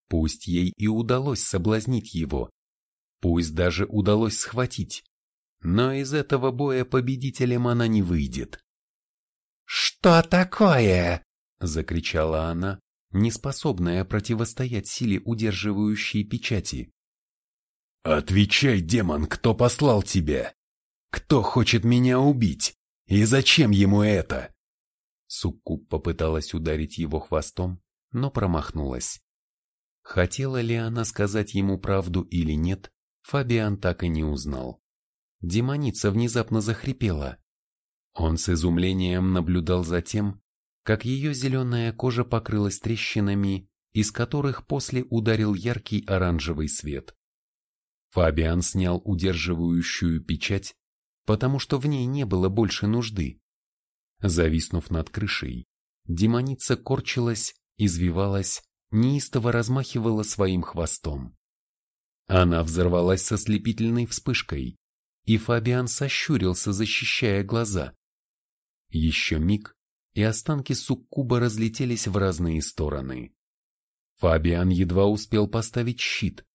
Пусть ей и удалось соблазнить его, пусть даже удалось схватить, но из этого боя победителем она не выйдет. «Что такое?» — закричала она, неспособная противостоять силе удерживающей печати. «Отвечай, демон, кто послал тебя? Кто хочет меня убить? И зачем ему это?» Суккуб попыталась ударить его хвостом, но промахнулась. Хотела ли она сказать ему правду или нет, Фабиан так и не узнал. Демоница внезапно захрипела. Он с изумлением наблюдал за тем, как ее зеленая кожа покрылась трещинами, из которых после ударил яркий оранжевый свет. Фабиан снял удерживающую печать, потому что в ней не было больше нужды. Зависнув над крышей, демоница корчилась, извивалась, неистово размахивала своим хвостом. Она взорвалась со слепительной вспышкой, и Фабиан сощурился, защищая глаза. Еще миг, и останки суккуба разлетелись в разные стороны. Фабиан едва успел поставить щит.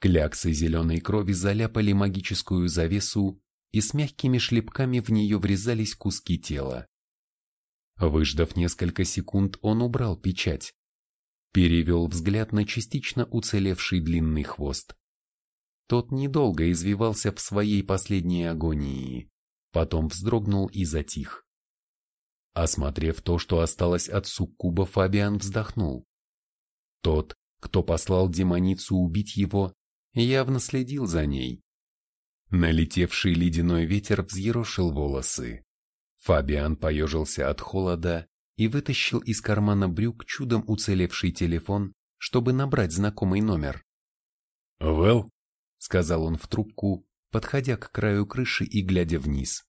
Кляксы зеленой крови заляпали магическую завесу, и с мягкими шлепками в нее врезались куски тела. Выждав несколько секунд, он убрал печать. Перевел взгляд на частично уцелевший длинный хвост. Тот недолго извивался в своей последней агонии, потом вздрогнул и затих. Осмотрев то, что осталось от суккуба, Фабиан вздохнул. Тот, кто послал демоницу убить его, явно следил за ней. Налетевший ледяной ветер взъерошил волосы. Фабиан поежился от холода и вытащил из кармана брюк чудом уцелевший телефон, чтобы набрать знакомый номер. «Вэлл?» — сказал он в трубку, подходя к краю крыши и глядя вниз.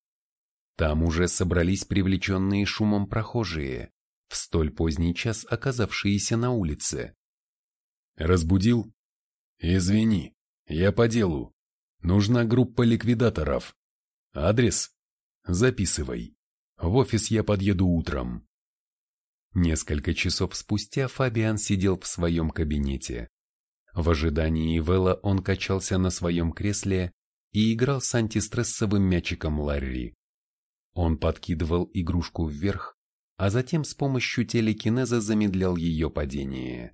Там уже собрались привлеченные шумом прохожие, в столь поздний час оказавшиеся на улице. «Разбудил?» «Извини, я по делу. Нужна группа ликвидаторов. Адрес? Записывай. В офис я подъеду утром». Несколько часов спустя Фабиан сидел в своем кабинете. В ожидании Вэлла он качался на своем кресле и играл с антистрессовым мячиком Ларри. Он подкидывал игрушку вверх, а затем с помощью телекинеза замедлял ее падение.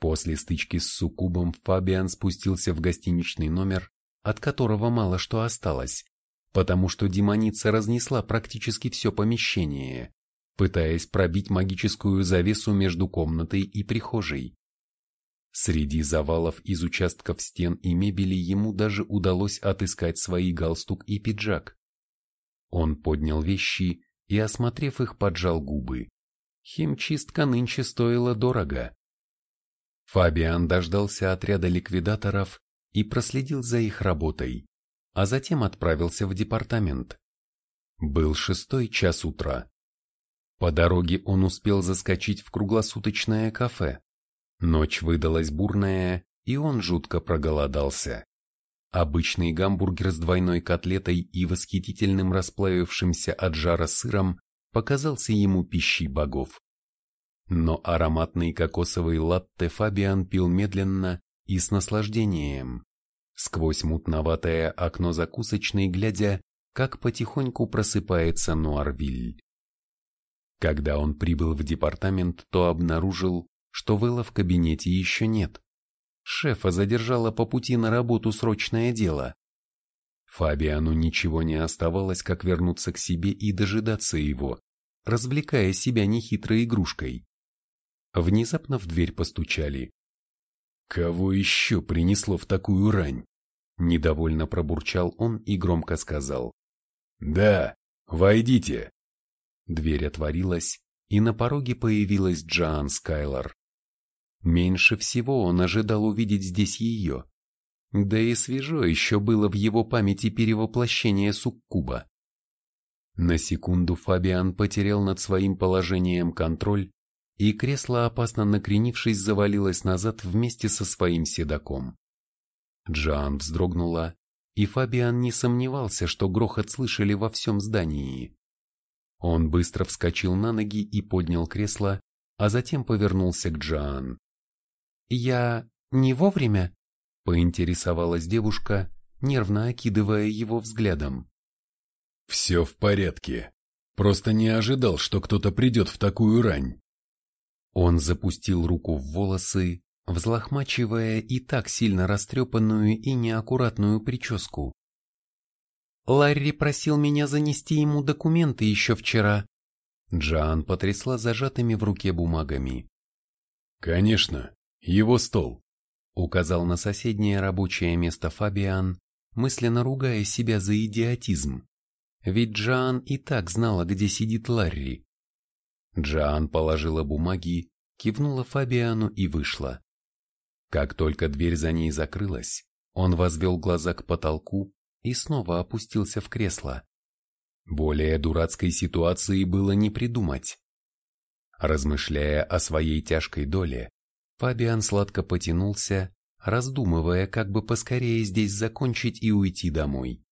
После стычки с суккубом Фабиан спустился в гостиничный номер, от которого мало что осталось, потому что демоница разнесла практически все помещение, пытаясь пробить магическую завесу между комнатой и прихожей. Среди завалов из участков стен и мебели ему даже удалось отыскать свои галстук и пиджак. Он поднял вещи и, осмотрев их, поджал губы. Химчистка нынче стоила дорого. Фабиан дождался отряда ликвидаторов и проследил за их работой, а затем отправился в департамент. Был шестой час утра. По дороге он успел заскочить в круглосуточное кафе. Ночь выдалась бурная, и он жутко проголодался. Обычный гамбургер с двойной котлетой и восхитительным расплавившимся от жара сыром показался ему пищей богов. Но ароматный кокосовый латте Фабиан пил медленно и с наслаждением, сквозь мутноватое окно закусочной глядя, как потихоньку просыпается Нуарвиль. Когда он прибыл в департамент, то обнаружил, что Вэлла в кабинете еще нет. Шефа задержала по пути на работу срочное дело. Фабиану ничего не оставалось, как вернуться к себе и дожидаться его, развлекая себя нехитрой игрушкой. Внезапно в дверь постучали. «Кого еще принесло в такую рань?» Недовольно пробурчал он и громко сказал. «Да, войдите!» Дверь отворилась, и на пороге появилась Джоан Скайлор. Меньше всего он ожидал увидеть здесь ее. Да и свежо еще было в его памяти перевоплощение суккуба. На секунду Фабиан потерял над своим положением контроль, и кресло, опасно накренившись, завалилось назад вместе со своим седаком. Джоан вздрогнула, и Фабиан не сомневался, что грохот слышали во всем здании. Он быстро вскочил на ноги и поднял кресло, а затем повернулся к Джоан. «Я не вовремя?» — поинтересовалась девушка, нервно окидывая его взглядом. «Все в порядке. Просто не ожидал, что кто-то придет в такую рань». Он запустил руку в волосы, взлохмачивая и так сильно растрепанную и неаккуратную прическу. «Ларри просил меня занести ему документы еще вчера». Джоан потрясла зажатыми в руке бумагами. «Конечно, его стол», — указал на соседнее рабочее место Фабиан, мысленно ругая себя за идиотизм. Ведь Джоан и так знала, где сидит Ларри. Джоан положила бумаги, кивнула Фабиану и вышла. Как только дверь за ней закрылась, он возвел глаза к потолку и снова опустился в кресло. Более дурацкой ситуации было не придумать. Размышляя о своей тяжкой доле, Фабиан сладко потянулся, раздумывая, как бы поскорее здесь закончить и уйти домой.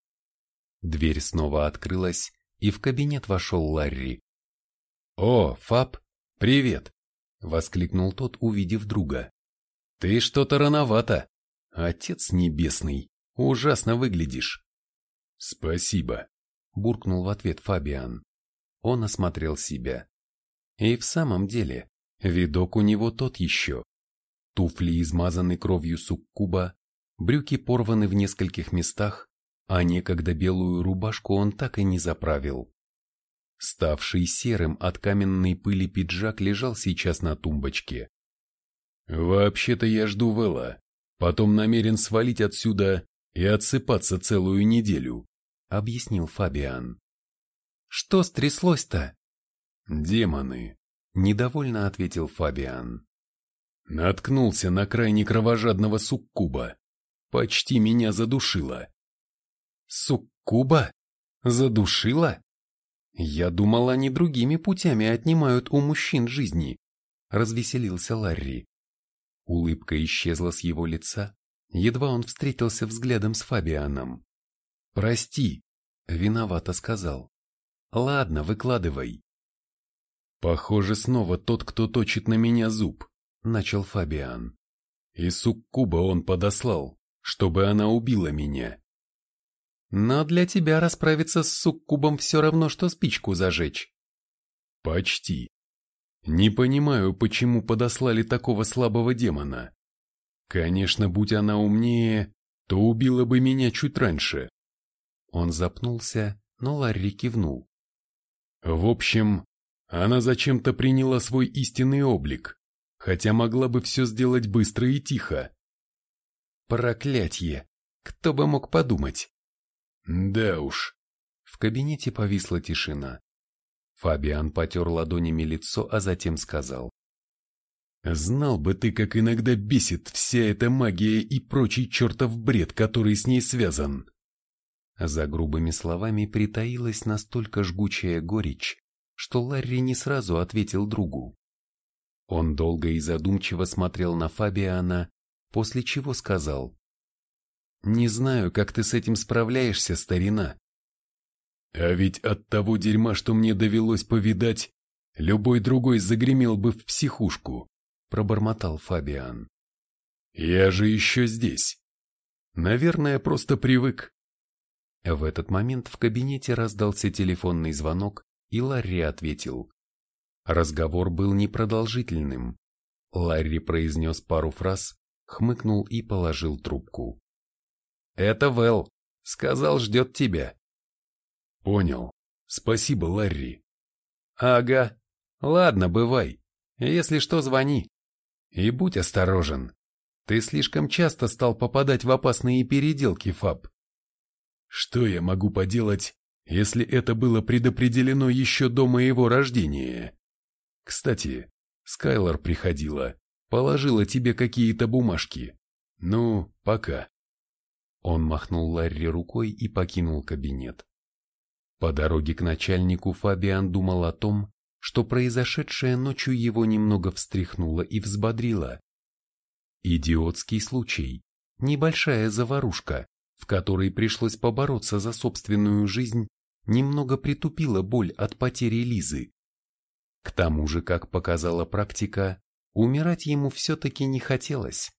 Дверь снова открылась, и в кабинет вошел Ларри. «О, Фаб, привет!» — воскликнул тот, увидев друга. «Ты что-то рановато. Отец небесный, ужасно выглядишь». «Спасибо», — буркнул в ответ Фабиан. Он осмотрел себя. И в самом деле, видок у него тот еще. Туфли измазаны кровью суккуба, брюки порваны в нескольких местах, а некогда белую рубашку он так и не заправил. Ставший серым от каменной пыли пиджак лежал сейчас на тумбочке. «Вообще-то я жду Вэлла, потом намерен свалить отсюда и отсыпаться целую неделю», — объяснил Фабиан. «Что стряслось-то?» «Демоны», — недовольно ответил Фабиан. Наткнулся на крайне кровожадного суккуба. Почти меня задушило. Суккуба? Задушила? Я думал, они другими путями отнимают у мужчин жизни. Развеселился Ларри. Улыбка исчезла с его лица, едва он встретился взглядом с Фабианом. «Прости», — виновато сказал. «Ладно, выкладывай». «Похоже, снова тот, кто точит на меня зуб», — начал Фабиан. «И суккуба он подослал, чтобы она убила меня». «Но для тебя расправиться с суккубом все равно, что спичку зажечь». Почти. Не понимаю, почему подослали такого слабого демона. Конечно, будь она умнее, то убила бы меня чуть раньше. Он запнулся, но Ларри кивнул. В общем, она зачем-то приняла свой истинный облик, хотя могла бы все сделать быстро и тихо. Проклятье! Кто бы мог подумать? Да уж. В кабинете повисла тишина. Фабиан потер ладонями лицо, а затем сказал. «Знал бы ты, как иногда бесит вся эта магия и прочий чертов бред, который с ней связан!» За грубыми словами притаилась настолько жгучая горечь, что Ларри не сразу ответил другу. Он долго и задумчиво смотрел на Фабиана, после чего сказал. «Не знаю, как ты с этим справляешься, старина, а ведь от того дерьма, что мне довелось повидать, любой другой загремел бы в психушку, пробормотал Фабиан. Я же еще здесь. Наверное, просто привык. В этот момент в кабинете раздался телефонный звонок, и Ларри ответил. Разговор был непродолжительным. Ларри произнес пару фраз, хмыкнул и положил трубку. «Это Вэл. Сказал, ждет тебя». Понял. Спасибо, Ларри. Ага. Ладно, бывай. Если что, звони. И будь осторожен. Ты слишком часто стал попадать в опасные переделки, Фаб. Что я могу поделать, если это было предопределено еще до моего рождения? Кстати, Скайлор приходила, положила тебе какие-то бумажки. Ну, пока. Он махнул Ларри рукой и покинул кабинет. По дороге к начальнику Фабиан думал о том, что произошедшее ночью его немного встряхнуло и взбодрило. Идиотский случай, небольшая заварушка, в которой пришлось побороться за собственную жизнь, немного притупила боль от потери Лизы. К тому же, как показала практика, умирать ему все-таки не хотелось.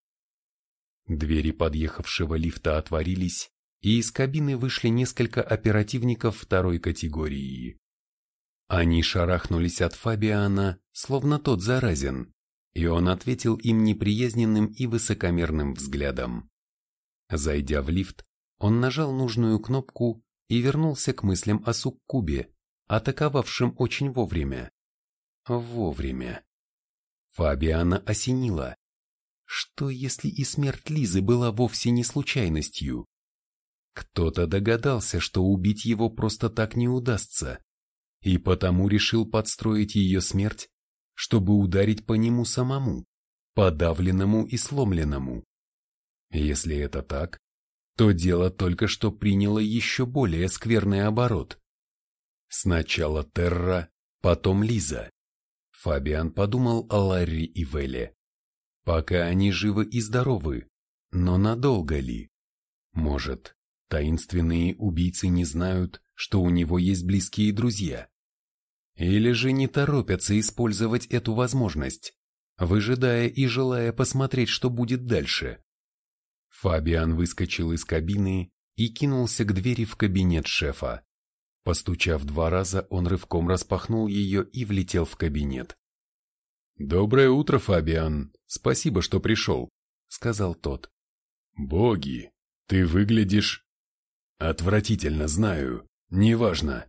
Двери подъехавшего лифта отворились, и из кабины вышли несколько оперативников второй категории. Они шарахнулись от Фабиана, словно тот заразен, и он ответил им неприязненным и высокомерным взглядом. Зайдя в лифт, он нажал нужную кнопку и вернулся к мыслям о суккубе, атаковавшем очень вовремя. Вовремя. Фабиана осенила. Что если и смерть Лизы была вовсе не случайностью? Кто-то догадался, что убить его просто так не удастся, и потому решил подстроить ее смерть, чтобы ударить по нему самому, подавленному и сломленному. Если это так, то дело только что приняло еще более скверный оборот. Сначала Терра, потом Лиза. Фабиан подумал о Ларри и Веле. Пока они живы и здоровы, но надолго ли? Может, Таинственные убийцы не знают, что у него есть близкие друзья. Или же не торопятся использовать эту возможность, выжидая и желая посмотреть, что будет дальше. Фабиан выскочил из кабины и кинулся к двери в кабинет шефа. Постучав два раза, он рывком распахнул ее и влетел в кабинет. «Доброе утро, Фабиан. Спасибо, что пришел», — сказал тот. «Боги, ты выглядишь...» Отвратительно, знаю. Неважно.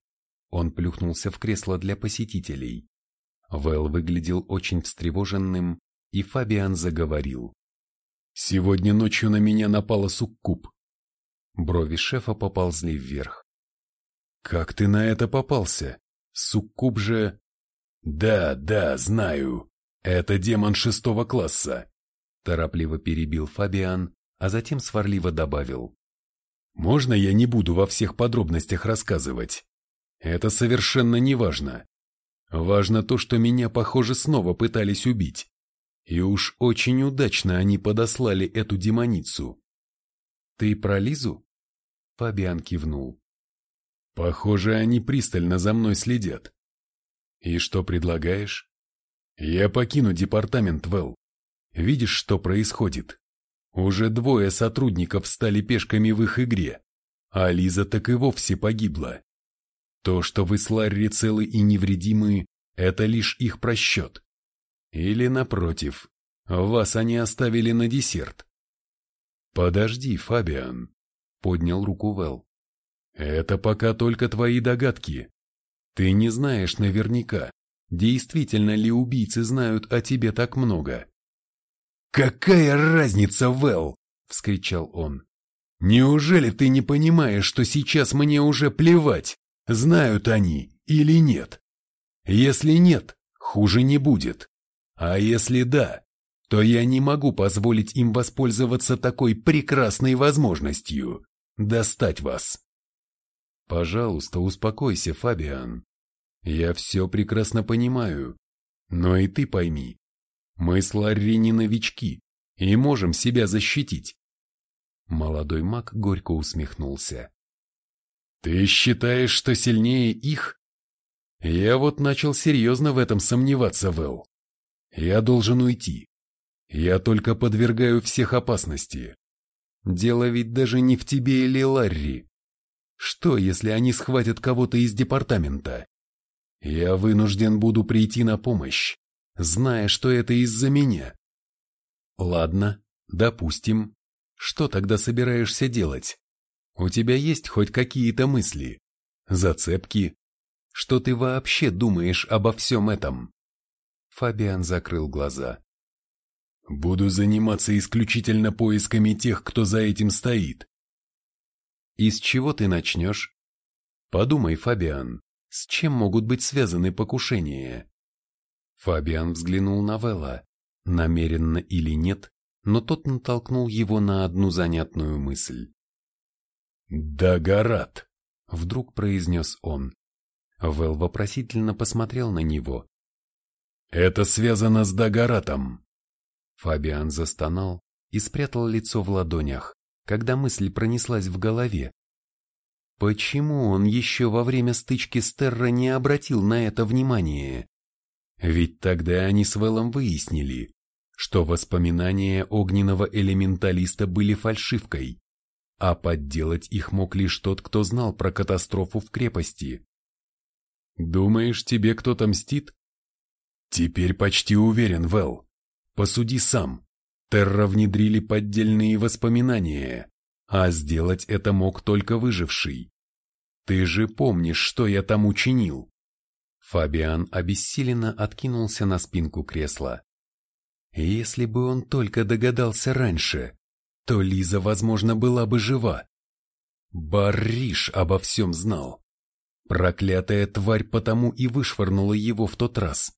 Он плюхнулся в кресло для посетителей. Вэл выглядел очень встревоженным, и Фабиан заговорил. «Сегодня ночью на меня напала суккуб». Брови шефа поползли вверх. «Как ты на это попался? Суккуб же...» «Да, да, знаю. Это демон шестого класса», — торопливо перебил Фабиан, а затем сварливо добавил. Можно я не буду во всех подробностях рассказывать? Это совершенно не важно. Важно то, что меня, похоже, снова пытались убить. И уж очень удачно они подослали эту демоницу. Ты про Лизу? Фабиан кивнул. Похоже, они пристально за мной следят. И что предлагаешь? Я покину департамент, Вэл. Видишь, что происходит? Уже двое сотрудников стали пешками в их игре, а Лиза так и вовсе погибла. То, что вы с Ларри целы и невредимы, это лишь их просчет. Или, напротив, вас они оставили на десерт. «Подожди, Фабиан», — поднял руку Вэл. «Это пока только твои догадки. Ты не знаешь наверняка, действительно ли убийцы знают о тебе так много». «Какая разница, Вэл?» — вскричал он. «Неужели ты не понимаешь, что сейчас мне уже плевать, знают они или нет? Если нет, хуже не будет. А если да, то я не могу позволить им воспользоваться такой прекрасной возможностью достать вас. Пожалуйста, успокойся, Фабиан. Я все прекрасно понимаю. Но и ты пойми, мы с Ларри не новички и можем себя защитить. Молодой маг горько усмехнулся. Ты считаешь, что сильнее их? Я вот начал серьезно в этом сомневаться, Вэл. Я должен уйти. Я только подвергаю всех опасности. Дело ведь даже не в тебе или Ларри. Что, если они схватят кого-то из департамента? Я вынужден буду прийти на помощь, зная, что это из-за меня. Ладно, допустим. Что тогда собираешься делать? У тебя есть хоть какие-то мысли? Зацепки? Что ты вообще думаешь обо всем этом? Фабиан закрыл глаза. Буду заниматься исключительно поисками тех, кто за этим стоит. И с чего ты начнешь? Подумай, Фабиан, с чем могут быть связаны покушения? Фабиан взглянул на Вэлла, намеренно или нет, но тот натолкнул его на одну занятную мысль. «Дагорат!» — вдруг произнес он. Вэл вопросительно посмотрел на него. «Это связано с Дагоратом!» Фабиан застонал и спрятал лицо в ладонях, когда мысль пронеслась в голове. Почему он еще во время стычки с Терра не обратил на это внимание? Ведь тогда они с Вэллом выяснили, что воспоминания огненного элементалиста были фальшивкой, а подделать их мог лишь тот, кто знал про катастрофу в крепости. «Думаешь, тебе кто-то мстит?» «Теперь почти уверен, Вэл. Посуди сам. Терра внедрили поддельные воспоминания, а сделать это мог только выживший. Ты же помнишь, что я там учинил? Фабиан обессиленно откинулся на спинку кресла. Если бы он только догадался раньше, то Лиза, возможно, была бы жива. Барриш обо всем знал. Проклятая тварь потому и вышвырнула его в тот раз.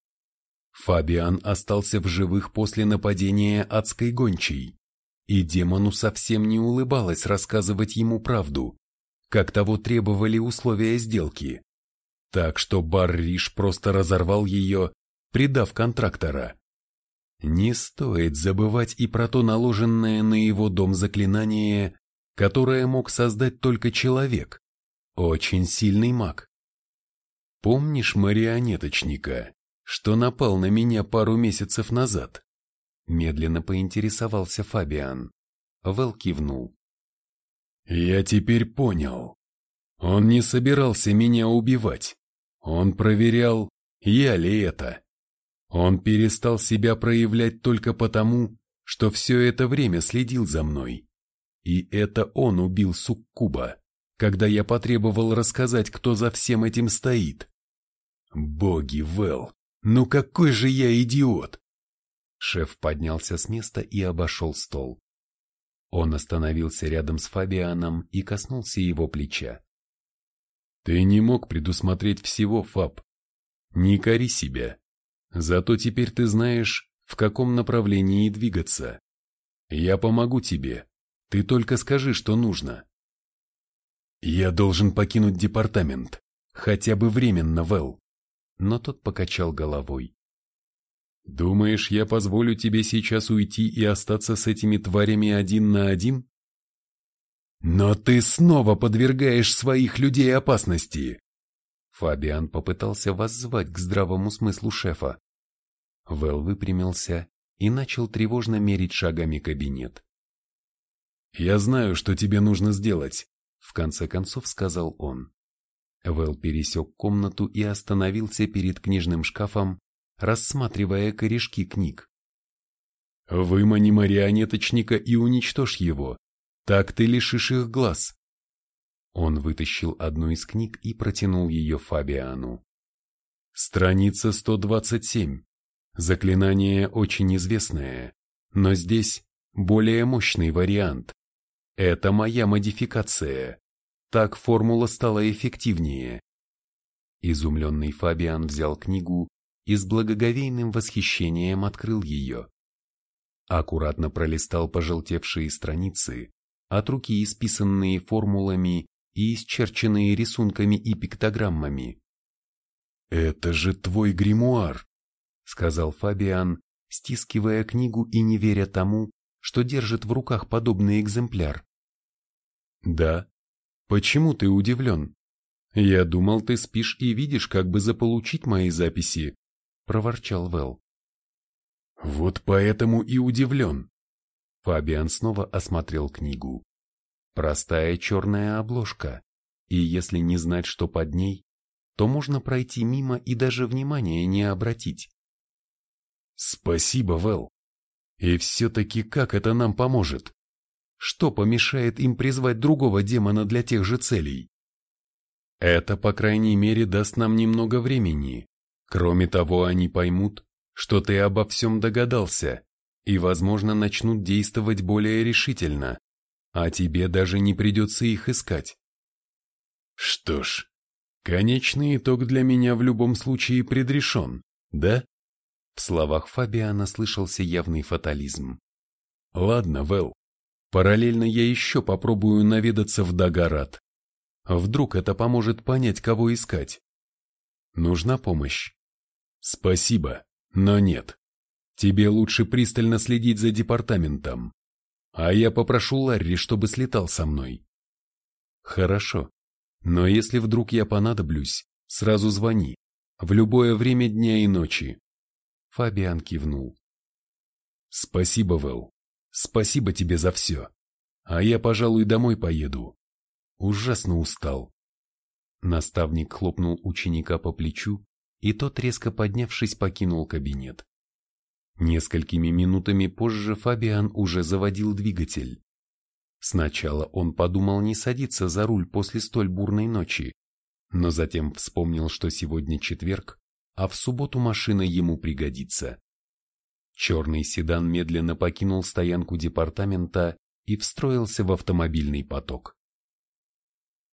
Фабиан остался в живых после нападения адской гончей, и демону совсем не улыбалось рассказывать ему правду, как того требовали условия сделки. Так что Барриш просто разорвал ее, предав контрактора. Не стоит забывать и про то наложенное на его дом заклинание, которое мог создать только человек, очень сильный маг. Помнишь марионеточника? Что напал на меня пару месяцев назад?» Медленно поинтересовался Фабиан. Вэл кивнул. «Я теперь понял. Он не собирался меня убивать. Он проверял, я ли это. Он перестал себя проявлять только потому, что все это время следил за мной. И это он убил Суккуба, когда я потребовал рассказать, кто за всем этим стоит. Боги, Вэл, ну какой же я идиот! Шеф поднялся с места и обошел стол. Он остановился рядом с Фабианом и коснулся его плеча. Ты не мог предусмотреть всего, Фаб. Не кори себя. Зато теперь ты знаешь, в каком направлении двигаться. Я помогу тебе. Ты только скажи, что нужно. Я должен покинуть департамент. Хотя бы временно, Вэл но тот покачал головой. «Думаешь, я позволю тебе сейчас уйти и остаться с этими тварями один на один?» «Но ты снова подвергаешь своих людей опасности!» Фабиан попытался воззвать к здравому смыслу шефа. Вэл выпрямился и начал тревожно мерить шагами кабинет. «Я знаю, что тебе нужно сделать», — в конце концов сказал он. Вэл пересек комнату и остановился перед книжным шкафом, рассматривая корешки книг. «Вымани марионеточника и уничтожь его, так ты лишишь их глаз». Он вытащил одну из книг и протянул ее Фабиану. Страница 127. Заклинание очень известное, но здесь более мощный вариант. Это моя модификация. Так формула стала эффективнее. Изумленный Фабиан взял книгу и с благоговейным восхищением открыл ее. Аккуратно пролистал пожелтевшие страницы, от руки исписанные формулами и исчерченные рисунками и пиктограммами. «Это же твой гримуар!» — сказал Фабиан, стискивая книгу и не веря тому, что держит в руках подобный экземпляр. «Да. Почему ты удивлен? Я думал, ты спишь и видишь, как бы заполучить мои записи», — проворчал Вэл. «Вот поэтому и удивлен». Фабиан снова осмотрел книгу. Простая черная обложка, и если не знать, что под ней, то можно пройти мимо и даже внимания не обратить. Спасибо, Вэл. И все-таки как это нам поможет? Что помешает им призвать другого демона для тех же целей? Это, по крайней мере, даст нам немного времени. Кроме того, они поймут, что ты обо всем догадался, и, возможно, начнут действовать более решительно, а тебе даже не придется их искать. Что ж, конечный итог для меня в любом случае предрешен, да? В словах Фабиана слышался явный фатализм. Ладно, Вэл, параллельно я еще попробую наведаться в Дагарат. Вдруг это поможет понять, кого искать. Нужна помощь? Спасибо, но нет. Тебе лучше пристально следить за департаментом. А я попрошу Ларри, чтобы слетал со мной. Хорошо. Но если вдруг я понадоблюсь, сразу звони. В любое время дня и ночи. Фабиан кивнул. «Спасибо, Вэл. Спасибо тебе за все. А я, пожалуй, домой поеду. Ужасно устал». Наставник хлопнул ученика по плечу, и тот, резко поднявшись, покинул кабинет. Несколькими минутами позже Фабиан уже заводил двигатель. Сначала он подумал не садиться за руль после столь бурной ночи, но затем вспомнил, что сегодня четверг, а в субботу машина ему пригодится. Черный седан медленно покинул стоянку департамента и встроился в автомобильный поток.